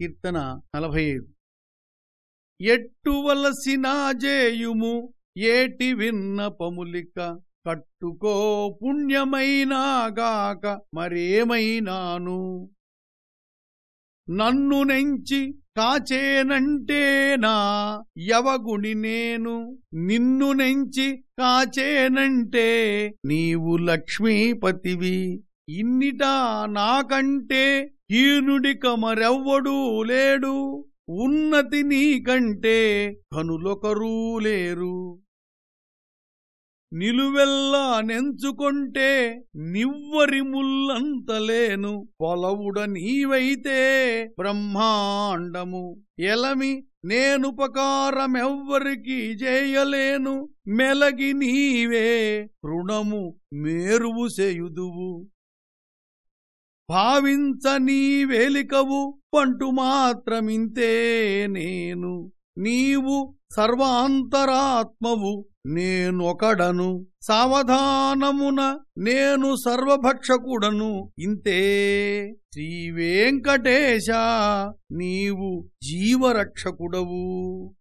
కీర్తన నలభై ఐదు ఎట్టువలసిన జేయుము ఏటి విన్న పములిక కట్టుకో పుణ్యమైనాగాక మరేమైనాను? నన్ను నెంచి కాచేనంటేనా యవగుణి నేను? నిన్ను నెంచి కాచేనంటే నీవు లక్ష్మీపతివి ఇన్నిటా నాకంటే హీనుడిక మరెవ్వడూ లేడు. ఉన్నతి నీకంటే కనులొకరూ లేరు. నిలువెల్లా నెంచుకొంటే నివ్వరి ముల్లంతలేను పొలవుడ నీవైతే బ్రహ్మాండము. ఎలమి నేనుపకారమెవ్వరికి చేయలేను మెలగి నీవే రుణము మేరువు చేయుదువు. భావించ నీ వేలికవు పంటు మాత్రమింతే నేను. నీవు సర్వాంతరాత్మవు నేనొకడను. సావధానమున నేను సర్వభక్షకుడను ఇంతే. శ్రీవేంకటేశ నీవు జీవరక్షకుడవు.